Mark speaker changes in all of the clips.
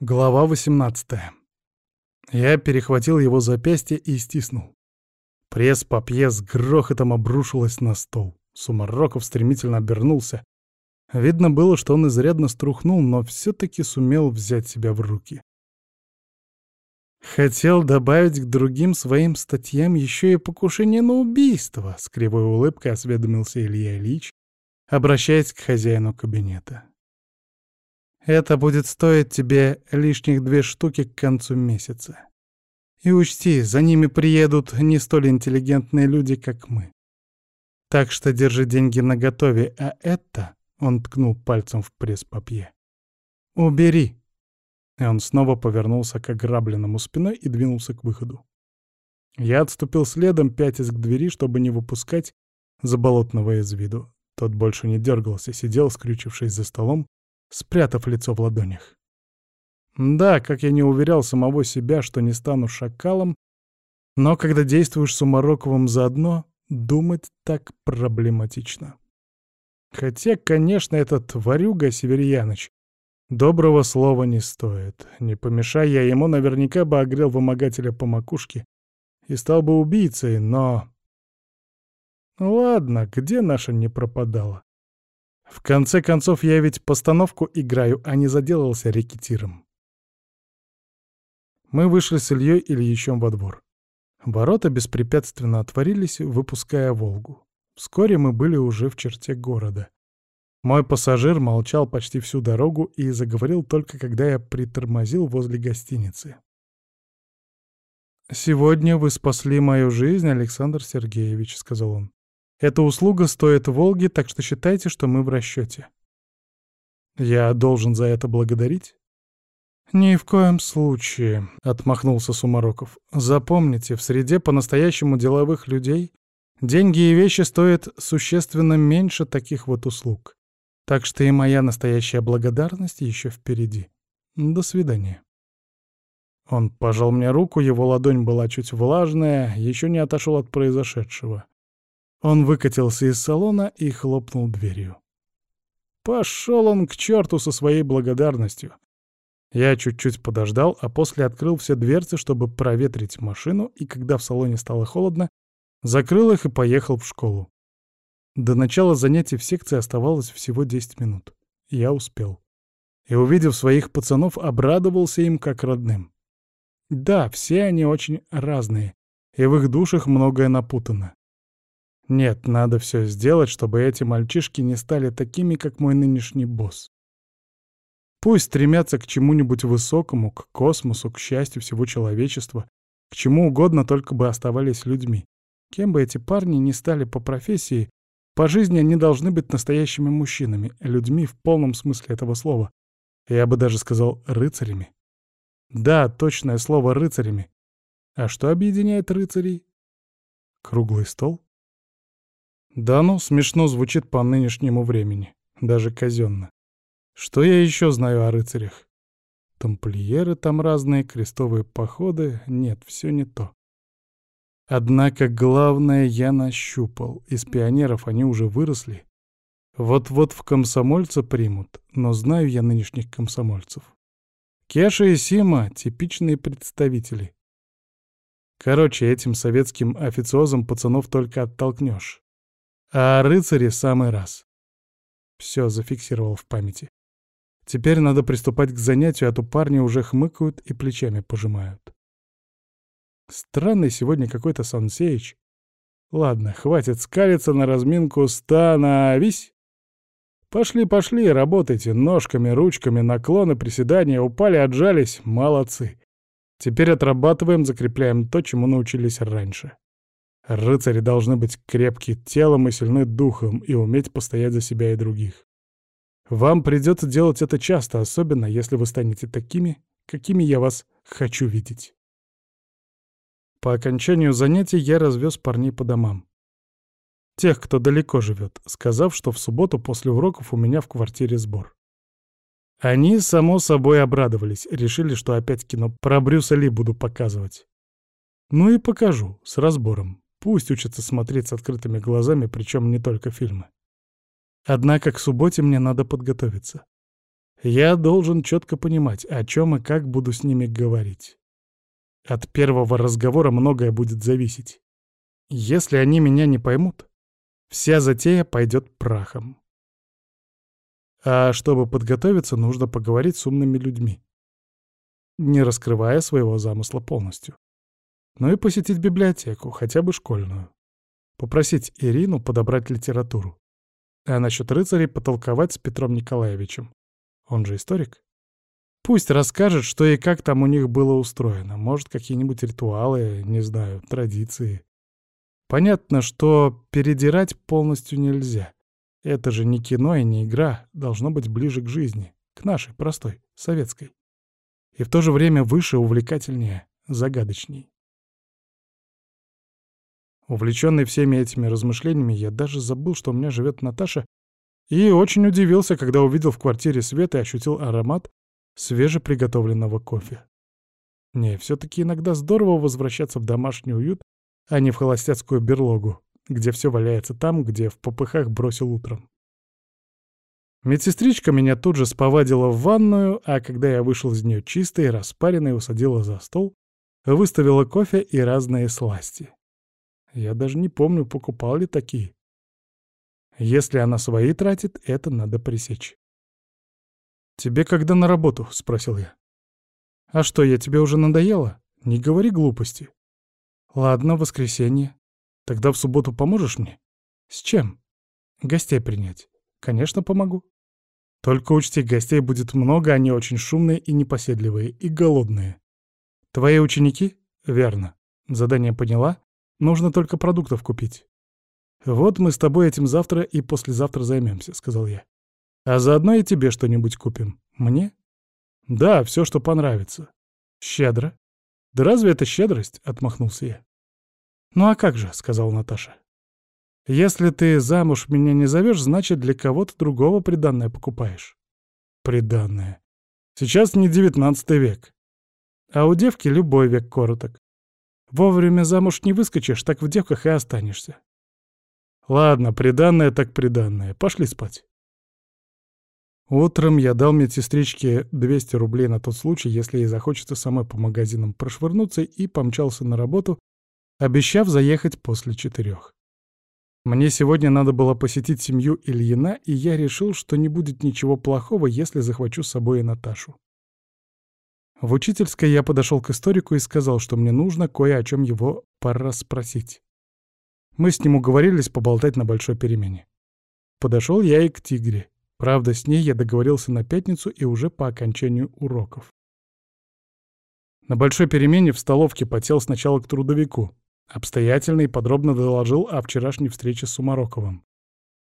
Speaker 1: Глава 18. Я перехватил его запястье и стиснул. Пресс-папье с грохотом обрушилась на стол. Сумароков стремительно обернулся. Видно было, что он изрядно струхнул, но все-таки сумел взять себя в руки. Хотел добавить к другим своим статьям еще и покушение на убийство, с кривой улыбкой осведомился Илья Ильич, обращаясь к хозяину кабинета. Это будет стоить тебе лишних две штуки к концу месяца. И учти, за ними приедут не столь интеллигентные люди, как мы. Так что держи деньги наготове, а это, — он ткнул пальцем в пресс-папье, — убери. И он снова повернулся к ограбленному спиной и двинулся к выходу. Я отступил следом, пятясь к двери, чтобы не выпускать заболотного из виду. Тот больше не дергался, сидел, скрючившись за столом, спрятав лицо в ладонях. Да, как я не уверял самого себя, что не стану шакалом, но когда действуешь с Умароковым заодно, думать так проблематично. Хотя, конечно, этот варюга Северьяныч доброго слова не стоит. Не помешай я ему, наверняка бы огрел вымогателя по макушке и стал бы убийцей, но... Ладно, где наша не пропадала? В конце концов, я ведь постановку играю, а не заделался рекетиром. Мы вышли с Ильей Ильичем во двор. Ворота беспрепятственно отворились, выпуская «Волгу». Вскоре мы были уже в черте города. Мой пассажир молчал почти всю дорогу и заговорил только когда я притормозил возле гостиницы. «Сегодня вы спасли мою жизнь, Александр Сергеевич», — сказал он. Эта услуга стоит Волги, так что считайте, что мы в расчете. Я должен за это благодарить? «Ни в коем случае», — отмахнулся Сумароков. «Запомните, в среде по-настоящему деловых людей деньги и вещи стоят существенно меньше таких вот услуг. Так что и моя настоящая благодарность еще впереди. До свидания». Он пожал мне руку, его ладонь была чуть влажная, еще не отошел от произошедшего. Он выкатился из салона и хлопнул дверью. Пошел он к черту со своей благодарностью. Я чуть-чуть подождал, а после открыл все дверцы, чтобы проветрить машину, и когда в салоне стало холодно, закрыл их и поехал в школу. До начала занятий в секции оставалось всего 10 минут. Я успел. И, увидев своих пацанов, обрадовался им как родным. Да, все они очень разные, и в их душах многое напутано. Нет, надо все сделать, чтобы эти мальчишки не стали такими, как мой нынешний босс. Пусть стремятся к чему-нибудь высокому, к космосу, к счастью всего человечества, к чему угодно, только бы оставались людьми. Кем бы эти парни ни стали по профессии, по жизни они должны быть настоящими мужчинами, людьми в полном смысле этого слова. Я бы даже сказал рыцарями. Да, точное слово рыцарями. А что объединяет рыцарей? Круглый стол? Да ну, смешно звучит по нынешнему времени. Даже казенно. Что я еще знаю о рыцарях? Тамплиеры там разные, крестовые походы. Нет, все не то. Однако главное я нащупал. Из пионеров они уже выросли. Вот-вот в комсомольца примут, но знаю я нынешних комсомольцев. Кеша и Сима — типичные представители. Короче, этим советским официозом пацанов только оттолкнешь. А рыцари самый раз. Все зафиксировал в памяти. Теперь надо приступать к занятию, а то парни уже хмыкают и плечами пожимают. Странный сегодня какой-то Сансеич. Ладно, хватит скалиться на разминку, становись! Пошли, пошли, работайте ножками, ручками, наклоны, приседания, упали, отжались, молодцы. Теперь отрабатываем, закрепляем то, чему научились раньше. Рыцари должны быть крепки телом и сильны духом и уметь постоять за себя и других. Вам придется делать это часто, особенно если вы станете такими, какими я вас хочу видеть. По окончанию занятий я развез парней по домам. Тех, кто далеко живет, сказав, что в субботу после уроков у меня в квартире сбор. Они, само собой, обрадовались, решили, что опять кино про Брюса Ли буду показывать. Ну и покажу, с разбором. Пусть учатся смотреть с открытыми глазами, причем не только фильмы. Однако к субботе мне надо подготовиться. Я должен четко понимать, о чем и как буду с ними говорить. От первого разговора многое будет зависеть. Если они меня не поймут, вся затея пойдет прахом. А чтобы подготовиться, нужно поговорить с умными людьми, не раскрывая своего замысла полностью. Ну и посетить библиотеку, хотя бы школьную. Попросить Ирину подобрать литературу. А насчет рыцарей потолковать с Петром Николаевичем. Он же историк. Пусть расскажет, что и как там у них было устроено. Может, какие-нибудь ритуалы, не знаю, традиции. Понятно, что передирать полностью нельзя. Это же не кино и не игра, должно быть ближе к жизни, к нашей, простой, советской. И в то же время выше, увлекательнее, загадочней. Увлеченный всеми этими размышлениями, я даже забыл, что у меня живет Наташа, и очень удивился, когда увидел в квартире свет и ощутил аромат свежеприготовленного кофе. Не, все-таки иногда здорово возвращаться в домашний уют, а не в холостяцкую берлогу, где все валяется там, где в попыхах бросил утром. Медсестричка меня тут же сповадила в ванную, а когда я вышел из нее чистой, распаренной, усадила за стол, выставила кофе и разные сласти. Я даже не помню, покупал ли такие. Если она свои тратит, это надо пресечь. «Тебе когда на работу?» — спросил я. «А что, я тебе уже надоела? Не говори глупости». «Ладно, воскресенье. Тогда в субботу поможешь мне?» «С чем?» «Гостей принять». «Конечно, помогу». «Только учти, гостей будет много, они очень шумные и непоседливые, и голодные». «Твои ученики?» «Верно. Задание поняла. Нужно только продуктов купить. «Вот мы с тобой этим завтра и послезавтра займемся», — сказал я. «А заодно и тебе что-нибудь купим. Мне?» «Да, все, что понравится». «Щедро». «Да разве это щедрость?» — отмахнулся я. «Ну а как же», — сказала Наташа. «Если ты замуж меня не зовешь, значит, для кого-то другого приданное покупаешь». «Приданное. Сейчас не девятнадцатый век. А у девки любой век короток. Вовремя замуж не выскочишь, так в девках и останешься. Ладно, приданное так приданное. Пошли спать. Утром я дал медсестричке 200 рублей на тот случай, если ей захочется самой по магазинам прошвырнуться, и помчался на работу, обещав заехать после четырех. Мне сегодня надо было посетить семью Ильина, и я решил, что не будет ничего плохого, если захвачу с собой и Наташу. В учительской я подошел к историку и сказал, что мне нужно кое о чем его пора спросить. Мы с ним уговорились поболтать на большой перемене. Подошел я и к Тигре. Правда, с ней я договорился на пятницу и уже по окончанию уроков. На большой перемене в столовке потел сначала к трудовику. Обстоятельно и подробно доложил о вчерашней встрече с Сумароковым.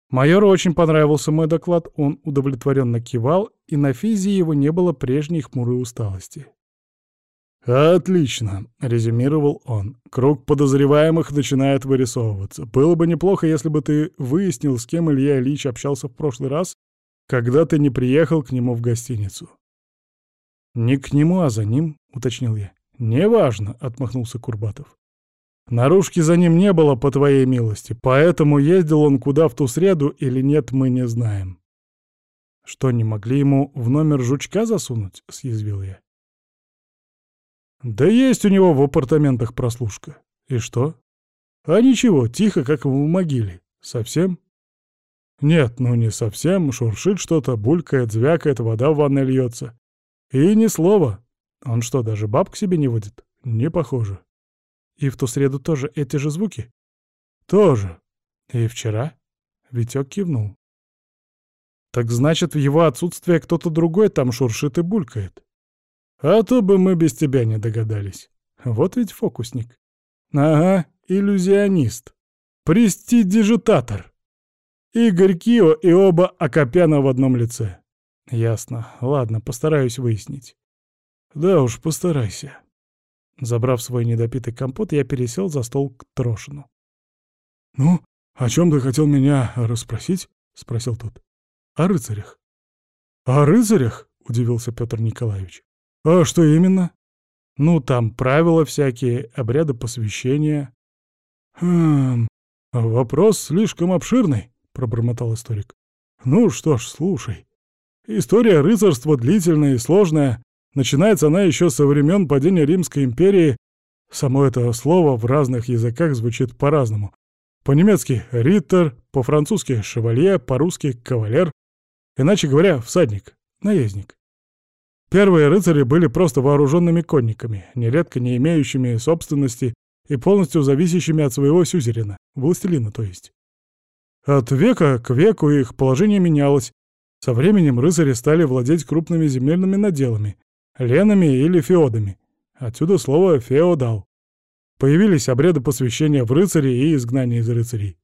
Speaker 1: Майору очень понравился мой доклад, он удовлетворенно кивал, и на физии его не было прежней хмурой усталости. «Отлично», — резюмировал он. «Круг подозреваемых начинает вырисовываться. Было бы неплохо, если бы ты выяснил, с кем Илья Ильич общался в прошлый раз, когда ты не приехал к нему в гостиницу». «Не к нему, а за ним», — уточнил я. «Неважно», — отмахнулся Курбатов. Наружки за ним не было, по твоей милости, поэтому ездил он куда в ту среду или нет, мы не знаем. Что, не могли ему в номер жучка засунуть? — съязвил я. Да есть у него в апартаментах прослушка. И что? А ничего, тихо, как в могиле. Совсем? Нет, ну не совсем, шуршит что-то, булькает, звякает, вода в ванной льется. И ни слова. Он что, даже баб к себе не водит? Не похоже. И в ту среду тоже эти же звуки? Тоже. И вчера? Витек кивнул. Так значит, в его отсутствие кто-то другой там шуршит и булькает. А то бы мы без тебя не догадались. Вот ведь фокусник. Ага, иллюзионист. Престидижитатор. Игорь Кио и оба Акопяна в одном лице. Ясно. Ладно, постараюсь выяснить. Да уж, постарайся. Забрав свой недопитый компот, я пересел за стол к Трошину. «Ну, о чем ты хотел меня расспросить?» — спросил тот. «О рыцарях». «О рыцарях?» — удивился Петр Николаевич. «А что именно?» «Ну, там правила всякие, обряды посвящения». «Хм, вопрос слишком обширный», — пробормотал историк. «Ну что ж, слушай. История рыцарства длительная и сложная. Начинается она еще со времен падения Римской империи. Само это слово в разных языках звучит по-разному. По-немецки «риттер», по-французски «шевалье», по-русски «кавалер». Иначе говоря, всадник, наездник. Первые рыцари были просто вооруженными конниками, нередко не имеющими собственности и полностью зависящими от своего сюзерена, властелина то есть. От века к веку их положение менялось. Со временем рыцари стали владеть крупными земельными наделами, ленами или феодами. Отсюда слово «феодал». Появились обряды посвящения в рыцари и изгнания из рыцарей.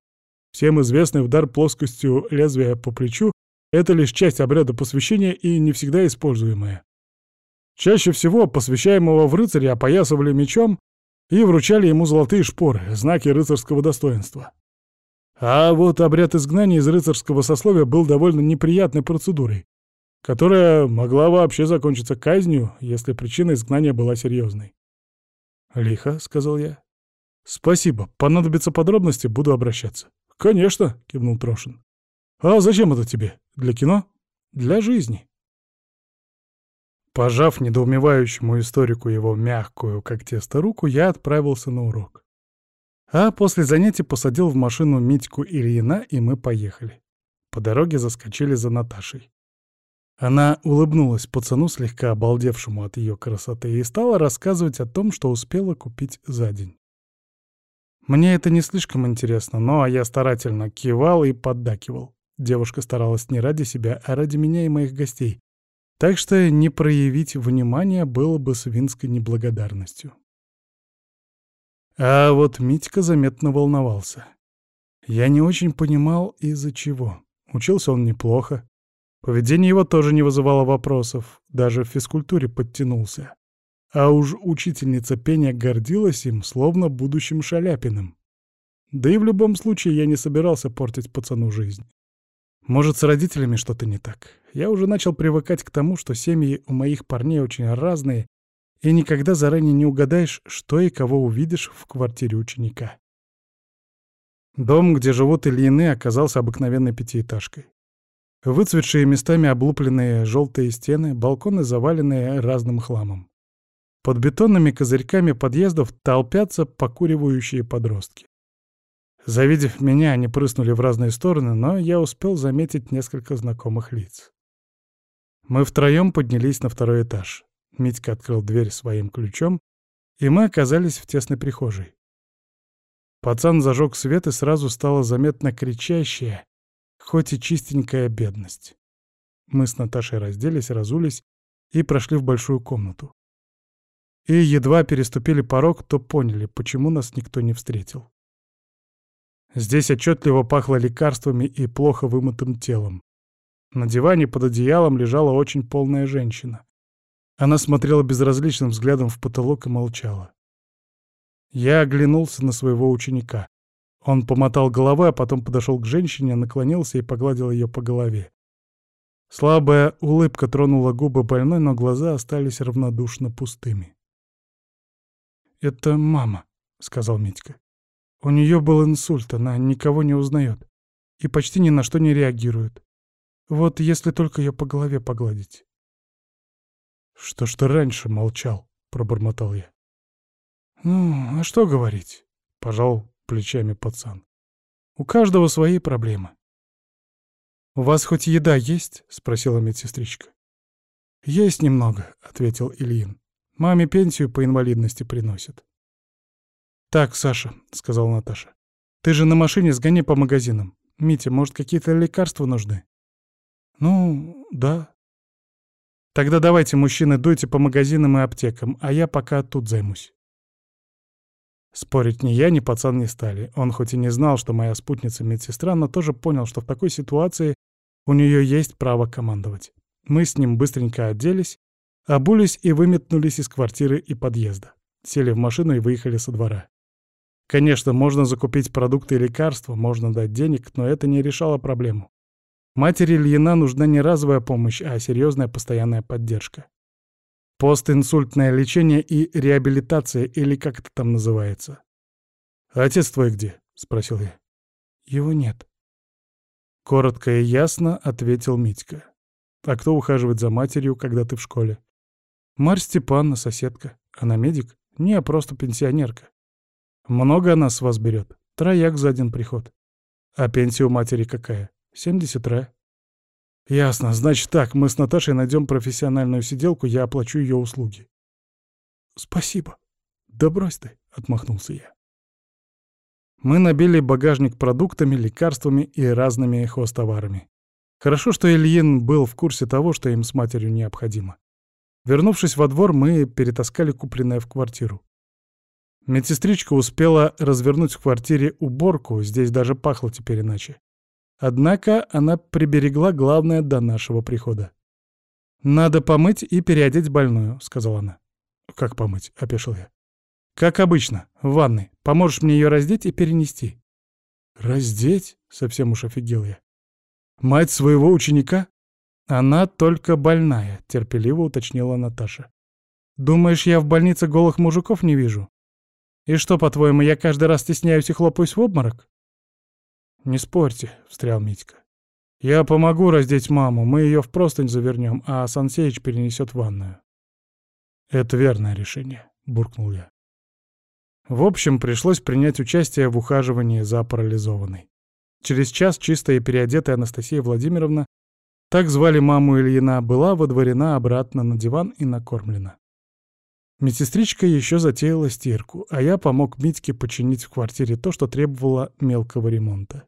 Speaker 1: Всем известный удар плоскостью лезвия по плечу — это лишь часть обряда посвящения и не всегда используемая. Чаще всего посвящаемого в рыцаре опоясывали мечом и вручали ему золотые шпоры, знаки рыцарского достоинства. А вот обряд изгнания из рыцарского сословия был довольно неприятной процедурой, которая могла вообще закончиться казнью, если причина изгнания была серьезной. «Лихо», — сказал я. «Спасибо. Понадобятся подробности, буду обращаться». «Конечно», — кивнул Трошин. «А зачем это тебе? Для кино? Для жизни». Пожав недоумевающему историку его мягкую, как тесто, руку, я отправился на урок. А после занятий посадил в машину Митьку Ильина, и мы поехали. По дороге заскочили за Наташей. Она улыбнулась пацану, слегка обалдевшему от ее красоты, и стала рассказывать о том, что успела купить за день. Мне это не слишком интересно, но я старательно кивал и поддакивал. Девушка старалась не ради себя, а ради меня и моих гостей. Так что не проявить внимания было бы свинской неблагодарностью. А вот Митька заметно волновался. Я не очень понимал, из-за чего. Учился он неплохо, Поведение его тоже не вызывало вопросов, даже в физкультуре подтянулся. А уж учительница пения гордилась им, словно будущим Шаляпиным. Да и в любом случае я не собирался портить пацану жизнь. Может, с родителями что-то не так. Я уже начал привыкать к тому, что семьи у моих парней очень разные, и никогда заранее не угадаешь, что и кого увидишь в квартире ученика. Дом, где живут Ильины, оказался обыкновенной пятиэтажкой. Выцветшие местами облупленные желтые стены, балконы заваленные разным хламом. Под бетонными козырьками подъездов толпятся покуривающие подростки. Завидев меня, они прыснули в разные стороны, но я успел заметить несколько знакомых лиц. Мы втроем поднялись на второй этаж. Митька открыл дверь своим ключом, и мы оказались в тесной прихожей. Пацан зажег свет, и сразу стало заметно кричащее, хоть и чистенькая бедность. Мы с Наташей разделись, разулись и прошли в большую комнату. И едва переступили порог, то поняли, почему нас никто не встретил. Здесь отчетливо пахло лекарствами и плохо вымытым телом. На диване под одеялом лежала очень полная женщина. Она смотрела безразличным взглядом в потолок и молчала. Я оглянулся на своего ученика. Он помотал головой, а потом подошел к женщине, наклонился и погладил ее по голове. Слабая улыбка тронула губы больной, но глаза остались равнодушно пустыми. «Это мама», — сказал Митька. «У нее был инсульт, она никого не узнает и почти ни на что не реагирует. Вот если только ее по голове погладить». «Что ж ты раньше молчал?» — пробормотал я. «Ну, а что говорить?» — пожал плечами пацан. «У каждого свои проблемы». «У вас хоть еда есть?» — спросила медсестричка. «Есть немного», — ответил Ильин. «Маме пенсию по инвалидности приносит». «Так, Саша», — сказала Наташа, — «ты же на машине сгони по магазинам. Митя, может, какие-то лекарства нужны?» «Ну, да». «Тогда давайте, мужчины, дуйте по магазинам и аптекам, а я пока тут займусь». Спорить ни я, ни пацан не стали. Он хоть и не знал, что моя спутница медсестра, но тоже понял, что в такой ситуации у нее есть право командовать. Мы с ним быстренько оделись, обулись и выметнулись из квартиры и подъезда. Сели в машину и выехали со двора. Конечно, можно закупить продукты и лекарства, можно дать денег, но это не решало проблему. Матери Ильина нужна не разовая помощь, а серьезная постоянная поддержка. Постинсультное лечение и реабилитация, или как это там называется. «Отец твой где?» — спросил я. «Его нет». Коротко и ясно ответил Митька. А кто ухаживает за матерью, когда ты в школе? Марь Степанна, соседка. Она медик? Не, просто пенсионерка. Много она с вас берет? Трояк за один приход. А пенсия у матери какая? 70 ре. Ясно. Значит так, мы с Наташей найдем профессиональную сиделку, я оплачу ее услуги. Спасибо. Да брось ты, отмахнулся я. Мы набили багажник продуктами, лекарствами и разными хозтоварами. Хорошо, что Ильин был в курсе того, что им с матерью необходимо. Вернувшись во двор, мы перетаскали купленное в квартиру. Медсестричка успела развернуть в квартире уборку, здесь даже пахло теперь иначе. Однако она приберегла главное до нашего прихода. «Надо помыть и переодеть больную», — сказала она. «Как помыть?» — опешил я. «Как обычно, в ванной. Поможешь мне ее раздеть и перенести». «Раздеть?» — совсем уж офигел я. «Мать своего ученика?» «Она только больная», — терпеливо уточнила Наташа. «Думаешь, я в больнице голых мужиков не вижу? И что, по-твоему, я каждый раз стесняюсь и хлопаюсь в обморок?» «Не спорьте», — встрял Митька. «Я помогу раздеть маму, мы ее в простынь завернем, а Сансеич перенесет в ванную». «Это верное решение», — буркнул я. В общем, пришлось принять участие в ухаживании за парализованной. Через час чистая и переодетая Анастасия Владимировна, так звали маму Ильина, была водворена обратно на диван и накормлена. Медсестричка еще затеяла стирку, а я помог Митьке починить в квартире то, что требовало мелкого ремонта.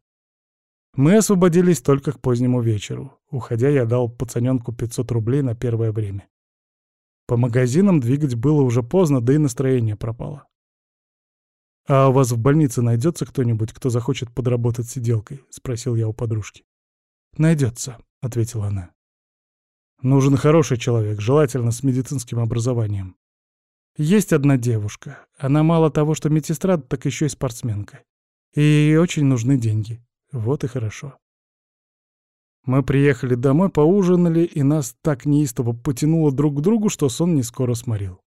Speaker 1: Мы освободились только к позднему вечеру. Уходя, я дал пацаненку 500 рублей на первое время. По магазинам двигать было уже поздно, да и настроение пропало. «А у вас в больнице найдется кто-нибудь, кто захочет подработать сиделкой?» — спросил я у подружки. «Найдется», — ответила она. «Нужен хороший человек, желательно с медицинским образованием. Есть одна девушка. Она мало того, что медсестра, так еще и спортсменка. И ей очень нужны деньги. Вот и хорошо». Мы приехали домой, поужинали, и нас так неистово потянуло друг к другу, что сон не скоро сморил.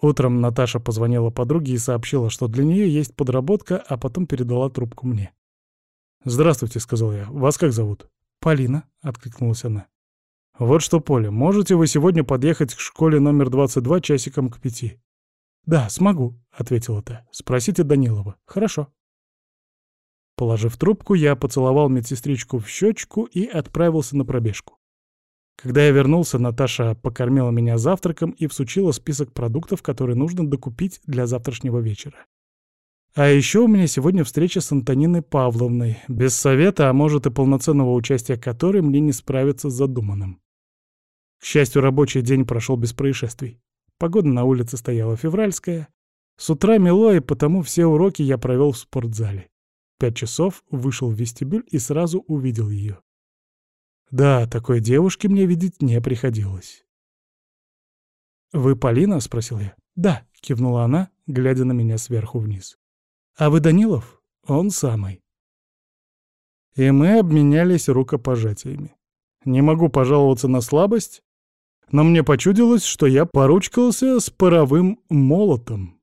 Speaker 1: Утром Наташа позвонила подруге и сообщила, что для нее есть подработка, а потом передала трубку мне. «Здравствуйте», — сказал я. «Вас как зовут?» «Полина», — откликнулась она. «Вот что, Поля, можете вы сегодня подъехать к школе номер 22 часиком к пяти?» «Да, смогу», — ответила та. «Спросите Данилова». «Хорошо». Положив трубку, я поцеловал медсестричку в щечку и отправился на пробежку. Когда я вернулся, Наташа покормила меня завтраком и всучила список продуктов, которые нужно докупить для завтрашнего вечера. А еще у меня сегодня встреча с Антониной Павловной, без совета, а может и полноценного участия которой мне не справиться с задуманным. К счастью, рабочий день прошел без происшествий. Погода на улице стояла февральская. С утра мело, и потому все уроки я провел в спортзале. Пять часов вышел в вестибюль и сразу увидел ее. Да, такой девушки мне видеть не приходилось. «Вы Полина?» — спросил я. «Да», — кивнула она, глядя на меня сверху вниз. «А вы Данилов?» «Он самый». И мы обменялись рукопожатиями. Не могу пожаловаться на слабость, но мне почудилось, что я поручкался с паровым молотом.